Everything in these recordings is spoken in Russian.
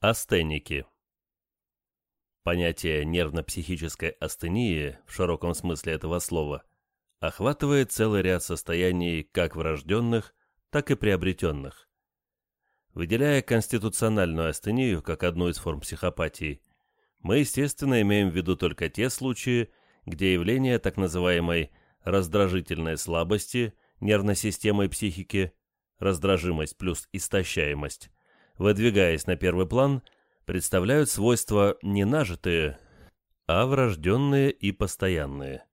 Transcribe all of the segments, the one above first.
Астеники. Понятие нервно-психической астении в широком смысле этого слова охватывает целый ряд состояний как врожденных, так и приобретенных. Выделяя конституциональную астению как одну из форм психопатии, мы, естественно, имеем в виду только те случаи, где явление так называемой раздражительной слабости нервной системы и психики, раздражимость плюс истощаемость, выдвигаясь на первый план, представляют свойства не нажитые, а врожденные и постоянные.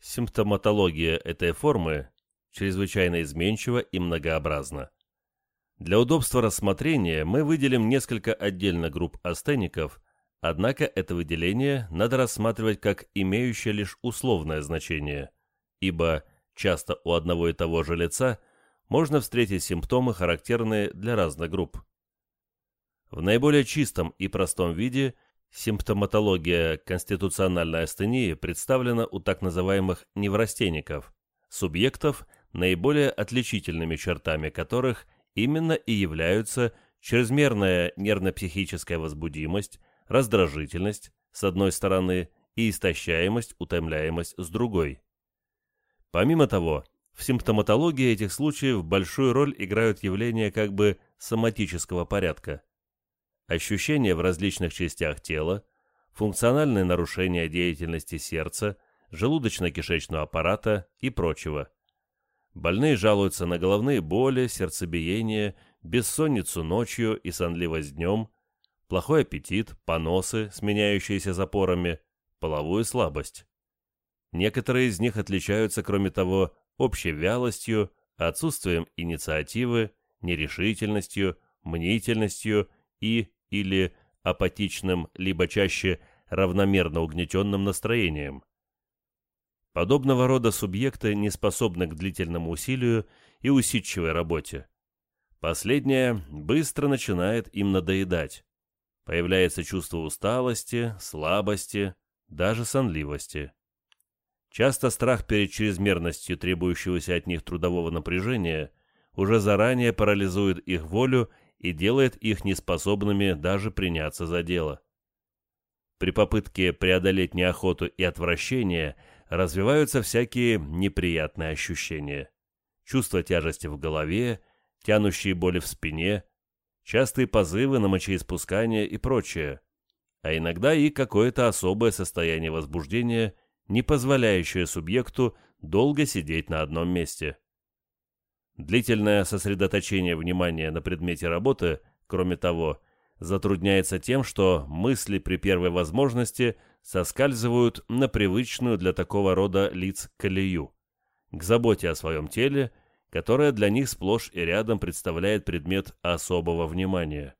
Симптоматология этой формы чрезвычайно изменчива и многообразна. Для удобства рассмотрения мы выделим несколько отдельно групп астеников, однако это выделение надо рассматривать как имеющее лишь условное значение, ибо часто у одного и того же лица можно встретить симптомы, характерные для разных групп. В наиболее чистом и простом виде симптоматология конституциональной астении представлена у так называемых неврастенников, субъектов, наиболее отличительными чертами которых именно и являются чрезмерная нервно-психическая возбудимость, раздражительность, с одной стороны, и истощаемость, утомляемость с другой. Помимо того, в симптоматологии этих случаев большую роль играют явления как бы соматического порядка ощущения в различных частях тела, функциональные нарушения деятельности сердца, желудочно-кишечного аппарата и прочего. Больные жалуются на головные боли, сердцебиение, бессонницу ночью и сонливость днем, плохой аппетит, поносы, сменяющиеся запорами, половую слабость. Некоторые из них отличаются, кроме того, общей вялостью, отсутствием инициативы, нерешительностью, мнительностью и или апатичным, либо чаще равномерно угнетенным настроением. Подобного рода субъекты не способны к длительному усилию и усидчивой работе. Последнее быстро начинает им надоедать. Появляется чувство усталости, слабости, даже сонливости. Часто страх перед чрезмерностью требующегося от них трудового напряжения уже заранее парализует их волю и делает их неспособными даже приняться за дело. При попытке преодолеть неохоту и отвращение развиваются всякие неприятные ощущения. Чувство тяжести в голове, тянущие боли в спине, частые позывы на мочеиспускание и прочее, а иногда и какое-то особое состояние возбуждения, не позволяющее субъекту долго сидеть на одном месте. Длительное сосредоточение внимания на предмете работы, кроме того, затрудняется тем, что мысли при первой возможности соскальзывают на привычную для такого рода лиц колею, к заботе о своем теле, которая для них сплошь и рядом представляет предмет особого внимания,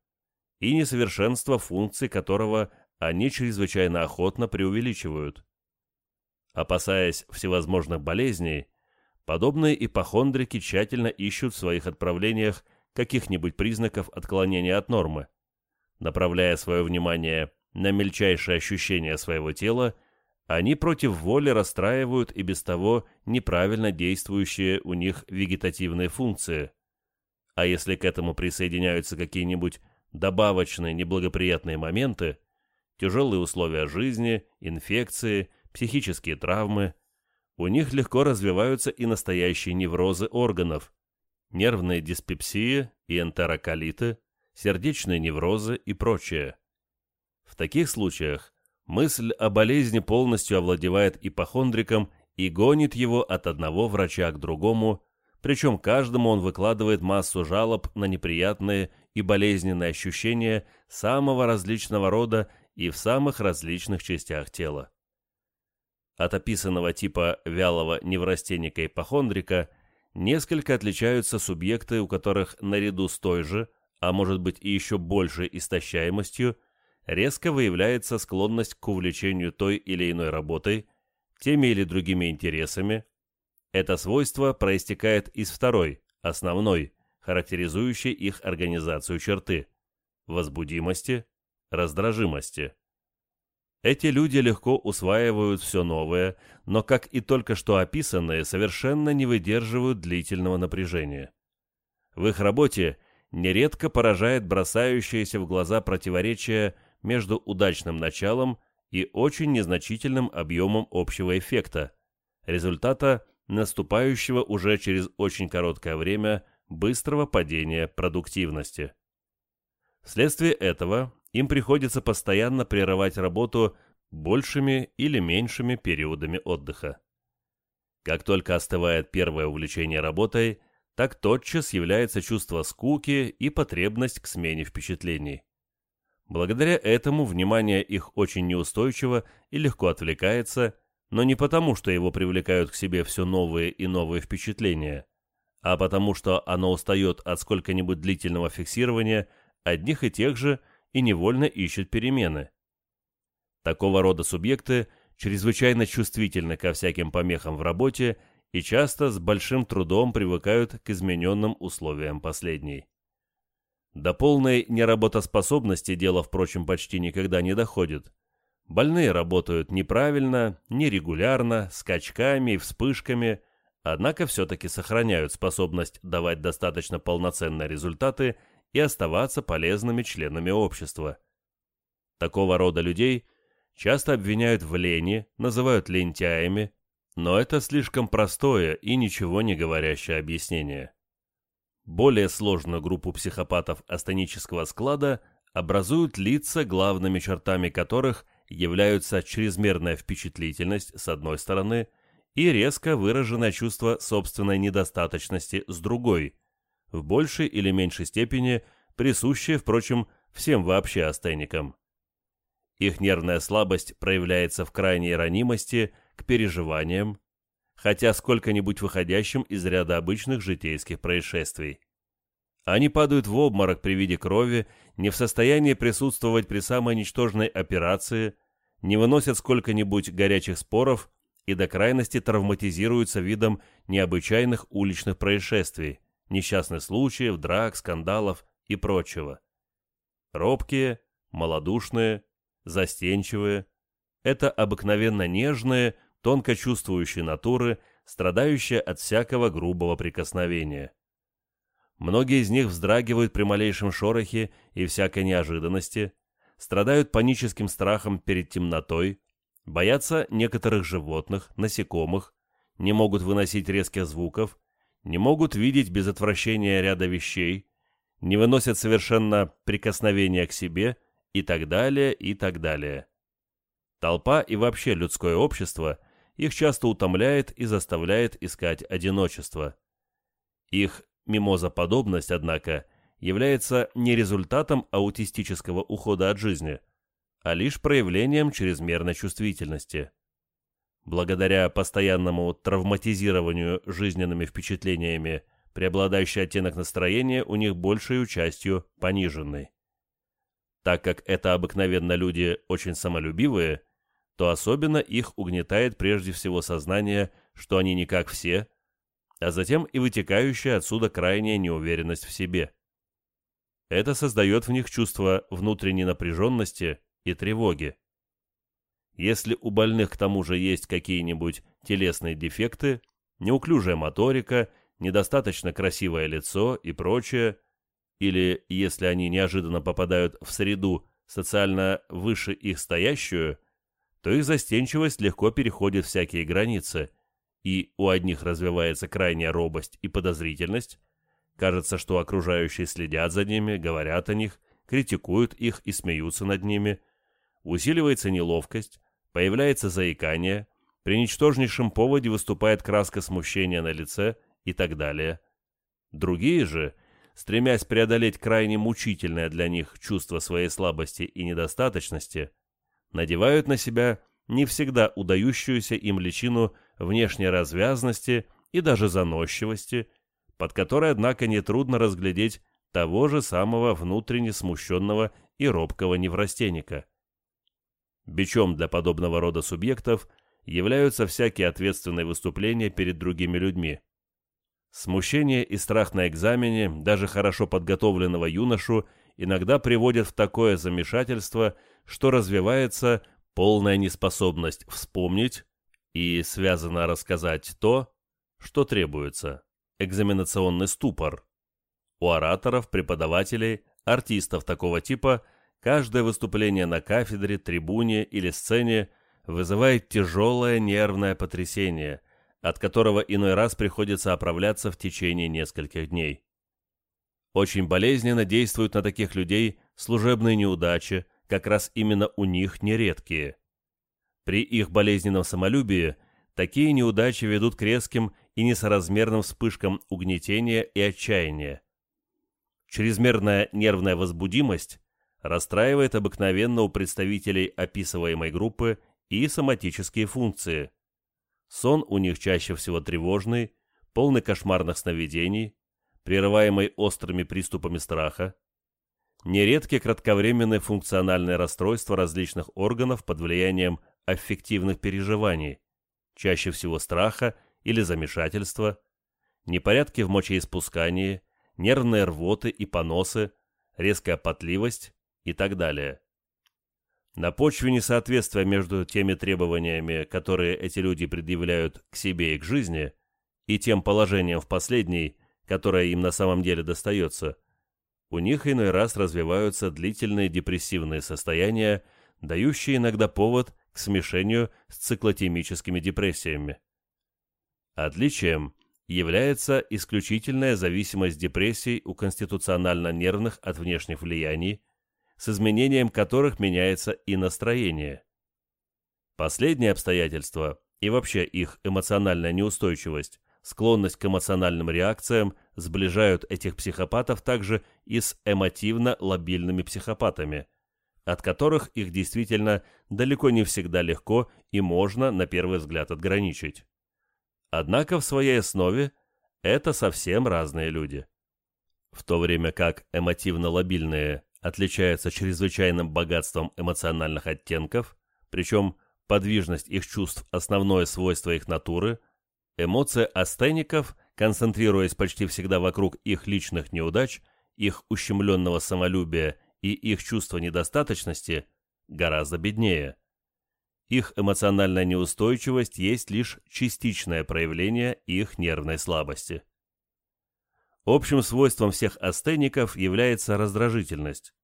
и несовершенство функций которого они чрезвычайно охотно преувеличивают. Опасаясь всевозможных болезней, Подобные ипохондрики тщательно ищут в своих отправлениях каких-нибудь признаков отклонения от нормы. Направляя свое внимание на мельчайшие ощущения своего тела, они против воли расстраивают и без того неправильно действующие у них вегетативные функции. А если к этому присоединяются какие-нибудь добавочные неблагоприятные моменты, тяжелые условия жизни, инфекции, психические травмы, у них легко развиваются и настоящие неврозы органов, нервные диспепсии и энтероколиты, сердечные неврозы и прочее. В таких случаях мысль о болезни полностью овладевает ипохондриком и гонит его от одного врача к другому, причем каждому он выкладывает массу жалоб на неприятные и болезненные ощущения самого различного рода и в самых различных частях тела. От описанного типа вялого неврастенника-ипохондрика несколько отличаются субъекты, у которых наряду с той же, а может быть и еще большей истощаемостью, резко выявляется склонность к увлечению той или иной работой, теми или другими интересами. Это свойство проистекает из второй, основной, характеризующей их организацию черты – возбудимости, раздражимости. Эти люди легко усваивают все новое, но, как и только что описанные, совершенно не выдерживают длительного напряжения. В их работе нередко поражает бросающееся в глаза противоречие между удачным началом и очень незначительным объемом общего эффекта, результата наступающего уже через очень короткое время быстрого падения продуктивности. Вследствие этого им приходится постоянно прерывать работу большими или меньшими периодами отдыха. Как только остывает первое увлечение работой, так тотчас является чувство скуки и потребность к смене впечатлений. Благодаря этому внимание их очень неустойчиво и легко отвлекается, но не потому, что его привлекают к себе все новые и новые впечатления, а потому что оно устает от сколько-нибудь длительного фиксирования одних и тех же и невольно ищет перемены. Такого рода субъекты чрезвычайно чувствительны ко всяким помехам в работе и часто с большим трудом привыкают к измененным условиям последней. До полной неработоспособности дело, впрочем, почти никогда не доходит. Больные работают неправильно, нерегулярно, скачками и вспышками, однако все-таки сохраняют способность давать достаточно полноценные результаты и оставаться полезными членами общества. Такого рода людей часто обвиняют в лени, называют лентяями, но это слишком простое и ничего не говорящее объяснение. Более сложную группу психопатов астенического склада образуют лица, главными чертами которых являются чрезмерная впечатлительность с одной стороны и резко выраженное чувство собственной недостаточности с другой, в большей или меньшей степени присущее, впрочем, всем вообще астеникам. Их нервная слабость проявляется в крайней ранимости к переживаниям, хотя сколько-нибудь выходящим из ряда обычных житейских происшествий. Они падают в обморок при виде крови, не в состоянии присутствовать при самой ничтожной операции, не выносят сколько-нибудь горячих споров и до крайности травматизируются видом необычайных уличных происшествий, несчастных случаев, драк, скандалов и прочего. Робкие, малодушные, застенчивые – это обыкновенно нежные, тонко чувствующие натуры, страдающие от всякого грубого прикосновения. Многие из них вздрагивают при малейшем шорохе и всякой неожиданности, страдают паническим страхом перед темнотой, боятся некоторых животных, насекомых, не могут выносить резких звуков, не могут видеть без отвращения ряда вещей, не выносят совершенно прикосновения к себе и так далее, и так далее. Толпа и вообще людское общество – их часто утомляет и заставляет искать одиночество. Их мимозаподобность, однако, является не результатом аутистического ухода от жизни, а лишь проявлением чрезмерной чувствительности. Благодаря постоянному травматизированию жизненными впечатлениями преобладающий оттенок настроения у них большей частью пониженный. Так как это обыкновенно люди очень самолюбивые, то особенно их угнетает прежде всего сознание, что они не как все, а затем и вытекающая отсюда крайняя неуверенность в себе. Это создает в них чувство внутренней напряженности и тревоги. Если у больных к тому же есть какие-нибудь телесные дефекты, неуклюжая моторика, недостаточно красивое лицо и прочее, или если они неожиданно попадают в среду, социально выше их стоящую – то их застенчивость легко переходит всякие границы, и у одних развивается крайняя робость и подозрительность, кажется, что окружающие следят за ними, говорят о них, критикуют их и смеются над ними, усиливается неловкость, появляется заикание, при ничтожнейшем поводе выступает краска смущения на лице и так далее. Другие же, стремясь преодолеть крайне мучительное для них чувство своей слабости и недостаточности, надевают на себя не всегда удающуюся им личину внешней развязности и даже заносчивости, под которой, однако, нетрудно разглядеть того же самого внутренне смущенного и робкого неврастенника. Бичом для подобного рода субъектов являются всякие ответственные выступления перед другими людьми. Смущение и страх на экзамене даже хорошо подготовленного юношу иногда приводят в такое замешательство – что развивается полная неспособность вспомнить и связано рассказать то, что требуется, экзаменационный ступор. У ораторов, преподавателей, артистов такого типа каждое выступление на кафедре, трибуне или сцене вызывает тяжелое нервное потрясение, от которого иной раз приходится оправляться в течение нескольких дней. Очень болезненно действуют на таких людей служебные неудачи, как раз именно у них нередкие. При их болезненном самолюбии такие неудачи ведут к резким и несоразмерным вспышкам угнетения и отчаяния. Чрезмерная нервная возбудимость расстраивает обыкновенно у представителей описываемой группы и соматические функции. Сон у них чаще всего тревожный, полный кошмарных сновидений, прерываемый острыми приступами страха, нередки кратковременные функциональные расстройства различных органов под влиянием аффективных переживаний, чаще всего страха или замешательства, непорядки в мочеиспускании, нервные рвоты и поносы, резкая потливость и так далее. На почве несоответствия между теми требованиями, которые эти люди предъявляют к себе и к жизни, и тем положением в последней, которое им на самом деле достается, у них иной раз развиваются длительные депрессивные состояния, дающие иногда повод к смешению с циклотемическими депрессиями. Отличием является исключительная зависимость депрессий у конституционально-нервных от внешних влияний, с изменением которых меняется и настроение. Последние обстоятельства и вообще их эмоциональная неустойчивость, склонность к эмоциональным реакциям сближают этих психопатов также и с эмотивно-лобильными психопатами, от которых их действительно далеко не всегда легко и можно на первый взгляд отграничить. Однако в своей основе это совсем разные люди. В то время как эмотивно-лобильные отличаются чрезвычайным богатством эмоциональных оттенков, причем подвижность их чувств – основное свойство их натуры, эмоции астеников, концентрируясь почти всегда вокруг их личных неудач, их ущемленного самолюбия и их чувства недостаточности, гораздо беднее. Их эмоциональная неустойчивость есть лишь частичное проявление их нервной слабости. Общим свойством всех астеников является раздражительность.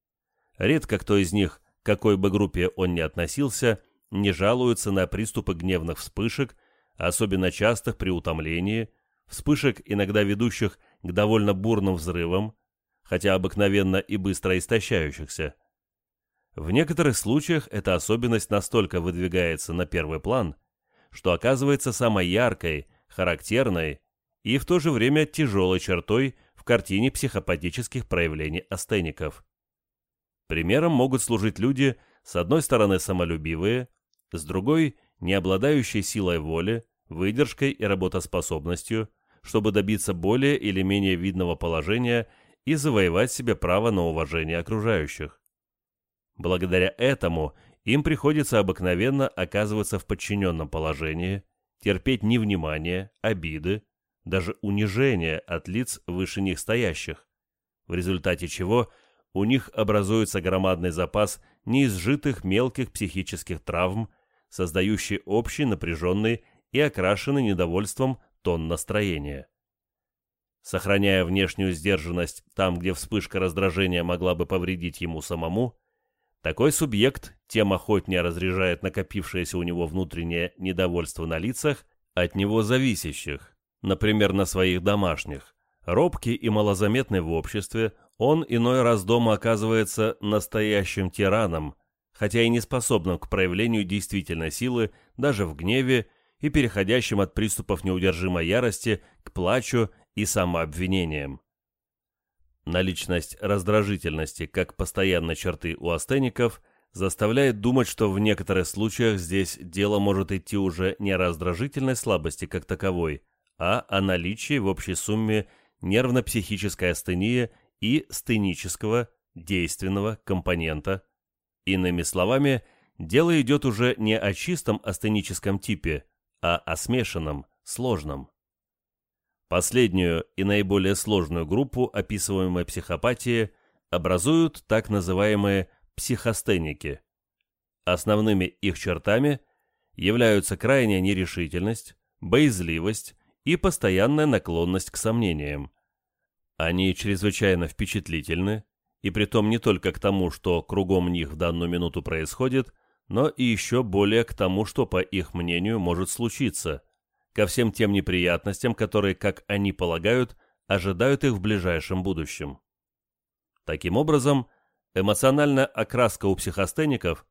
Редко кто из них, к какой бы группе он ни относился, не жалуется на приступы гневных вспышек, особенно частых при утомлении, вспышек, иногда ведущих к довольно бурным взрывам, хотя обыкновенно и быстро истощающихся. В некоторых случаях эта особенность настолько выдвигается на первый план, что оказывается самой яркой, характерной и в то же время тяжелой чертой в картине психопатических проявлений астеников. Примером могут служить люди, с одной стороны самолюбивые, с другой – не обладающие силой воли, выдержкой и работоспособностью, чтобы добиться более или менее видного положения и завоевать себе право на уважение окружающих. Благодаря этому им приходится обыкновенно оказываться в подчиненном положении, терпеть невнимание, обиды, даже унижение от лиц выше них стоящих, в результате чего у них образуется громадный запас неизжитых мелких психических травм, создающий общий напряженный и окрашенный недовольством тон настроения. Сохраняя внешнюю сдержанность там, где вспышка раздражения могла бы повредить ему самому, такой субъект тем охотнее разряжает накопившееся у него внутреннее недовольство на лицах от него зависящих, например, на своих домашних. Робкий и малозаметный в обществе, он иной раз дома оказывается настоящим тираном, хотя и не способным к проявлению действительной силы даже в гневе и переходящим от приступов неудержимой ярости к плачу и самообвинениям. Наличность раздражительности как постоянной черты у астеников заставляет думать, что в некоторых случаях здесь дело может идти уже не о раздражительной слабости как таковой, а о наличии в общей сумме нервно-психической астении и стенического, действенного компонента. Иными словами, дело идет уже не о чистом астеническом типе, а о смешанном, сложном. Последнюю и наиболее сложную группу описываемой психопатии образуют так называемые психостеники. Основными их чертами являются крайняя нерешительность, боязливость и постоянная наклонность к сомнениям. Они чрезвычайно впечатлительны, и притом не только к тому, что кругом них в данную минуту происходит, но и еще более к тому, что, по их мнению, может случиться, ко всем тем неприятностям, которые, как они полагают, ожидают их в ближайшем будущем. Таким образом, эмоциональная окраска у психостеников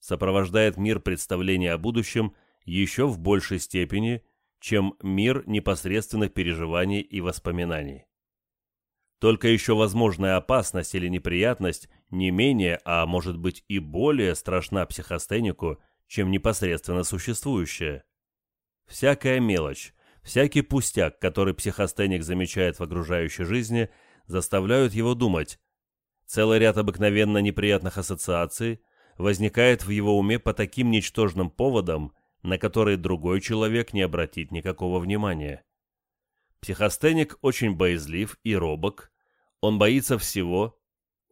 сопровождает мир представления о будущем еще в большей степени, чем мир непосредственных переживаний и воспоминаний. Только еще возможная опасность или неприятность не менее, а может быть и более страшна психостенику, чем непосредственно существующая. Всякая мелочь, всякий пустяк, который психостеник замечает в окружающей жизни, заставляют его думать. Целый ряд обыкновенно неприятных ассоциаций возникает в его уме по таким ничтожным поводам, на которые другой человек не обратит никакого внимания. Психостеник очень боязлив и робок, он боится всего,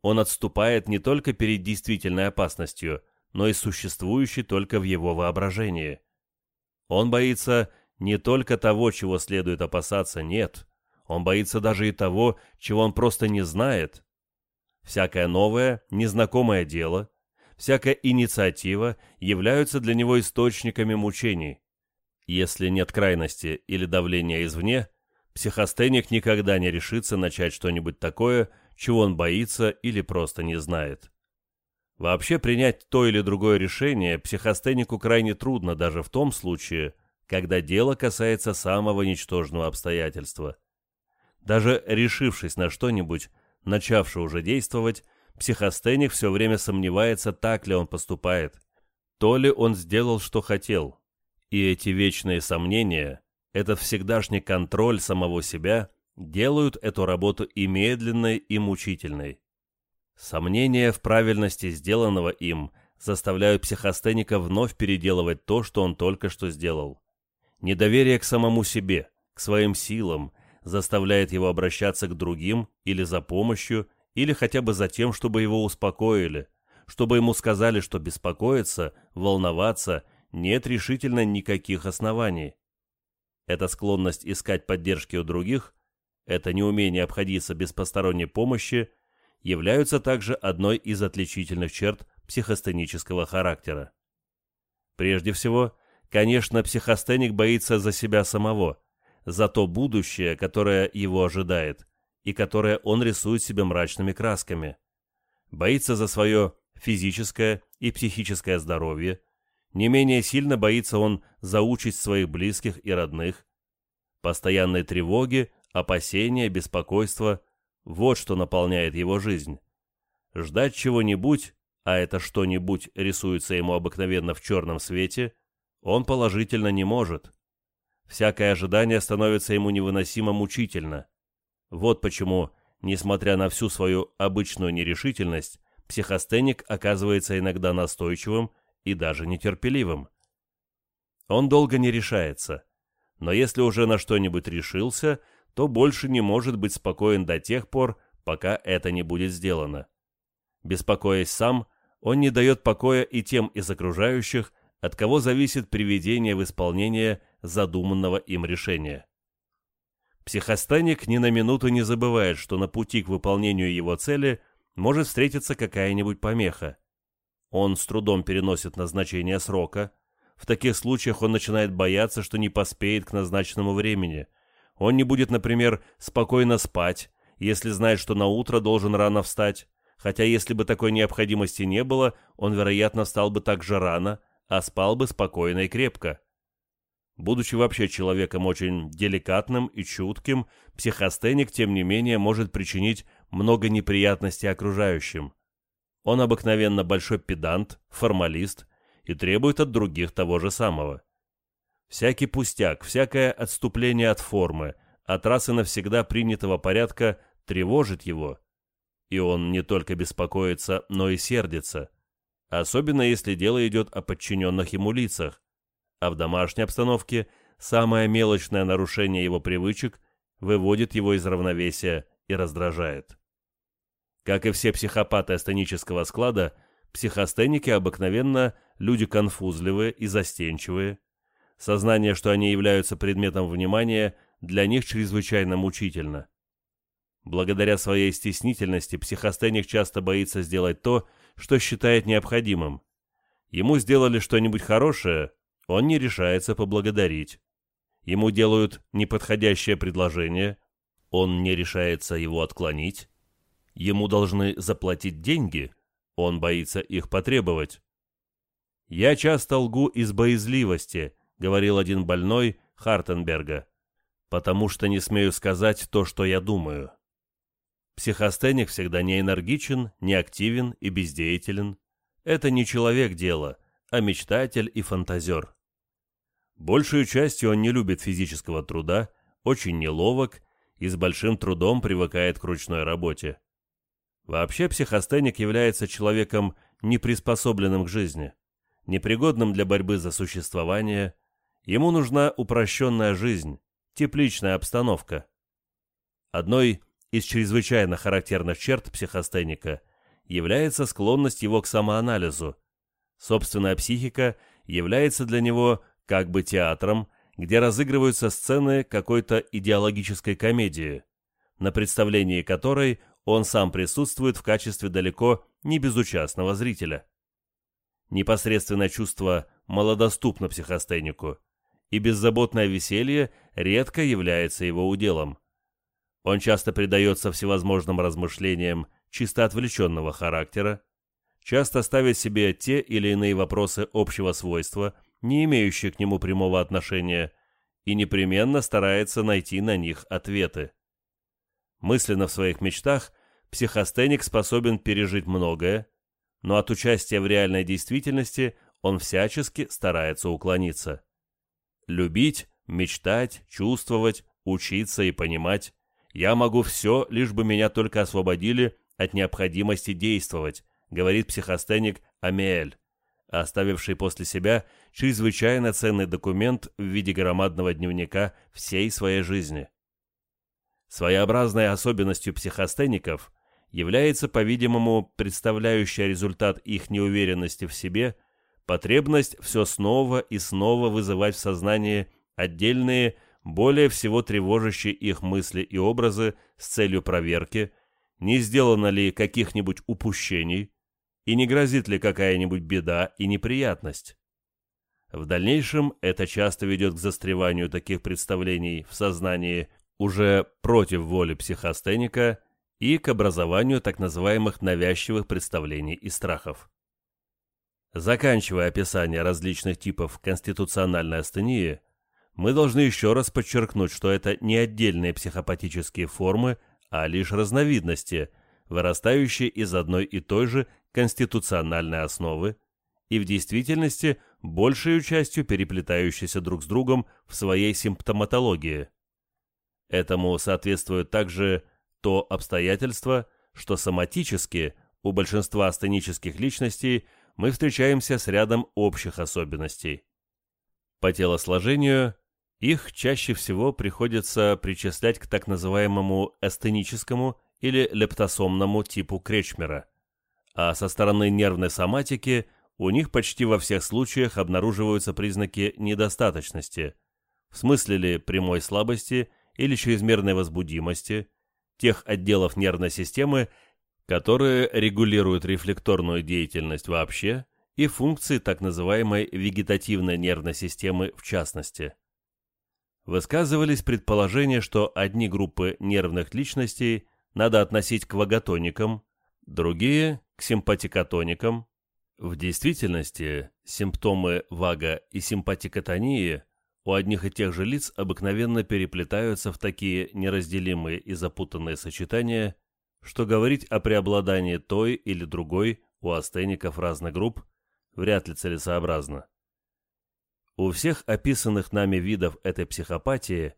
он отступает не только перед действительной опасностью, но и существующей только в его воображении. Он боится не только того, чего следует опасаться, нет, он боится даже и того, чего он просто не знает. Всякое новое, незнакомое дело, всякая инициатива являются для него источниками мучений. Если нет крайности или давления извне, психостеник никогда не решится начать что-нибудь такое, чего он боится или просто не знает. Вообще принять то или другое решение психостенику крайне трудно даже в том случае, когда дело касается самого ничтожного обстоятельства. Даже решившись на что-нибудь, начавший уже действовать, психостеник все время сомневается, так ли он поступает, то ли он сделал, что хотел. И эти вечные сомнения этот всегдашний контроль самого себя делают эту работу и медленной, и мучительной. Сомнения в правильности сделанного им заставляют психостеника вновь переделывать то, что он только что сделал. Недоверие к самому себе, к своим силам, заставляет его обращаться к другим или за помощью, или хотя бы за тем, чтобы его успокоили, чтобы ему сказали, что беспокоиться, волноваться нет решительно никаких оснований. Эта склонность искать поддержки у других, это неумение обходиться без посторонней помощи, являются также одной из отличительных черт психостенического характера. Прежде всего, конечно, психостеник боится за себя самого, за то будущее, которое его ожидает, и которое он рисует себе мрачными красками. Боится за свое физическое и психическое здоровье, не менее сильно боится он за участь своих близких и родных. Постоянной тревоги, опасения, беспокойства – вот что наполняет его жизнь. Ждать чего-нибудь, а это что-нибудь рисуется ему обыкновенно в черном свете, он положительно не может. Всякое ожидание становится ему невыносимо мучительно. Вот почему, несмотря на всю свою обычную нерешительность, психостеник оказывается иногда настойчивым и даже нетерпеливым. Он долго не решается, но если уже на что-нибудь решился, то больше не может быть спокоен до тех пор, пока это не будет сделано. Беспокоясь сам, он не дает покоя и тем из окружающих, от кого зависит приведение в исполнение задуманного им решения. Психостеник ни на минуту не забывает, что на пути к выполнению его цели может встретиться какая-нибудь помеха. Он с трудом переносит назначение срока. В таких случаях он начинает бояться, что не поспеет к назначенному времени. Он не будет, например, спокойно спать, если знает, что на утро должен рано встать, хотя если бы такой необходимости не было, он, вероятно, встал бы так же рано, а спал бы спокойно и крепко. Будучи вообще человеком очень деликатным и чутким, психостеник, тем не менее, может причинить много неприятностей окружающим. Он обыкновенно большой педант, формалист и требует от других того же самого. Всякий пустяк, всякое отступление от формы, от раз и навсегда принятого порядка тревожит его. И он не только беспокоится, но и сердится. Особенно если дело идет о подчиненных ему лицах. А в домашней обстановке самое мелочное нарушение его привычек выводит его из равновесия и раздражает. Как и все психопаты астенического склада, психостеники обыкновенно люди конфузливые и застенчивые. Сознание, что они являются предметом внимания, для них чрезвычайно мучительно. Благодаря своей стеснительности психостеник часто боится сделать то, что считает необходимым. Ему сделали что-нибудь хорошее, он не решается поблагодарить. Ему делают неподходящее предложение, он не решается его отклонить. Ему должны заплатить деньги, он боится их потребовать. «Я часто лгу из боязливости», — говорил один больной Хартенберга, «потому что не смею сказать то, что я думаю». Психостеник всегда не энергичен, не активен и бездеятелен. Это не человек дело, а мечтатель и фантазер. Большую частью он не любит физического труда, очень неловок и с большим трудом привыкает к ручной работе. Вообще психостеник является человеком неприспособленным к жизни, непригодным для борьбы за существование, ему нужна упрощенная жизнь, тепличная обстановка. Одной из чрезвычайно характерных черт психостеника является склонность его к самоанализу. Собственная психика является для него как бы театром, где разыгрываются сцены какой-то идеологической комедии, на представлении которой он сам присутствует в качестве далеко не безучастного зрителя. Непосредственное чувство малодоступно психостенику, и беззаботное веселье редко является его уделом. Он часто предается всевозможным размышлениям чисто отвлеченного характера, часто ставит себе те или иные вопросы общего свойства, не имеющие к нему прямого отношения, и непременно старается найти на них ответы. Мысленно в своих мечтах психостеник способен пережить многое, но от участия в реальной действительности он всячески старается уклониться. Любить, мечтать, чувствовать, учиться и понимать я могу все, лишь бы меня только освободили от необходимости действовать, говорит психостеник Амиэль, оставивший после себя чрезвычайно ценный документ в виде громадного дневника всей своей жизни. Своеобразной особенностью психостеников является, по-видимому, представляющая результат их неуверенности в себе, потребность все снова и снова вызывать в сознании отдельные более всего тревожащие их мысли и образы с целью проверки, не сделано ли каких-нибудь упущений и не грозит ли какая-нибудь беда и неприятность. В дальнейшем это часто ведет к застреванию таких представлений в сознании уже против воли психостеника и к образованию так называемых навязчивых представлений и страхов. Заканчивая описание различных типов конституциональной астении, мы должны еще раз подчеркнуть, что это не отдельные психопатические формы, а лишь разновидности, вырастающие из одной и той же конституциональной основы и в действительности большей частью переплетающиеся друг с другом в своей симптоматологии. Этому соответствует также то обстоятельство, что соматически у большинства астенических личностей мы встречаемся с рядом общих особенностей. По телосложению их чаще всего приходится причислять к так называемому эстеническому или лептосомному типу Кречмера, а со стороны нервной соматики у них почти во всех случаях обнаруживаются признаки недостаточности, в смысле ли прямой слабости или чрезмерной возбудимости, тех отделов нервной системы, которые регулируют рефлекторную деятельность вообще и функции так называемой вегетативной нервной системы в частности? Высказывались предположения, что одни группы нервных личностей надо относить к ваготоникам, другие – к симпатикотоникам. В действительности симптомы вага и симпатикотонии у одних и тех же лиц обыкновенно переплетаются в такие неразделимые и запутанные сочетания, что говорить о преобладании той или другой у астеников разных групп вряд ли целесообразно. У всех описанных нами видов этой психопатии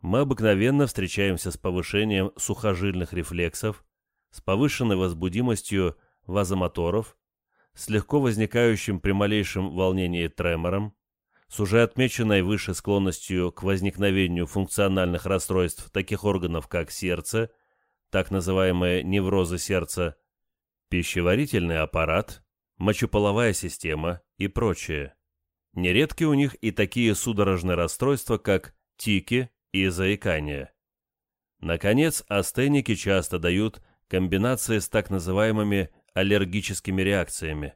мы обыкновенно встречаемся с повышением сухожильных рефлексов, с повышенной возбудимостью вазомоторов, с легко возникающим при малейшем волнении тремором, с уже отмеченной выше склонностью к возникновению функциональных расстройств таких органов, как сердце, так называемые неврозы сердца, пищеварительный аппарат, мочеполовая система и прочее. Нередки у них и такие судорожные расстройства, как тики и заикание. Наконец, астеники часто дают комбинации с так называемыми аллергическими реакциями.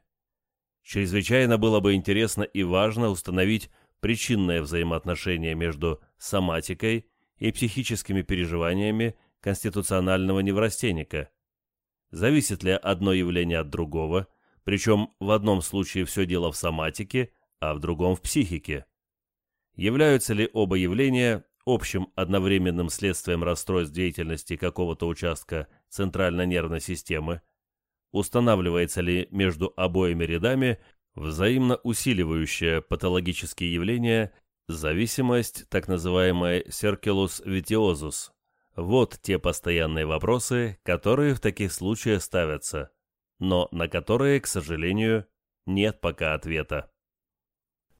Чрезвычайно было бы интересно и важно установить причинное взаимоотношение между соматикой и психическими переживаниями конституционального неврастенника. Зависит ли одно явление от другого, причем в одном случае все дело в соматике, а в другом в психике? Являются ли оба явления общим одновременным следствием расстройств деятельности какого-то участка центральной нервной системы, устанавливается ли между обоими рядами взаимно усиливающее патологические явления зависимость, так называемая circulus vitiosus. Вот те постоянные вопросы, которые в таких случаях ставятся, но на которые, к сожалению, нет пока ответа.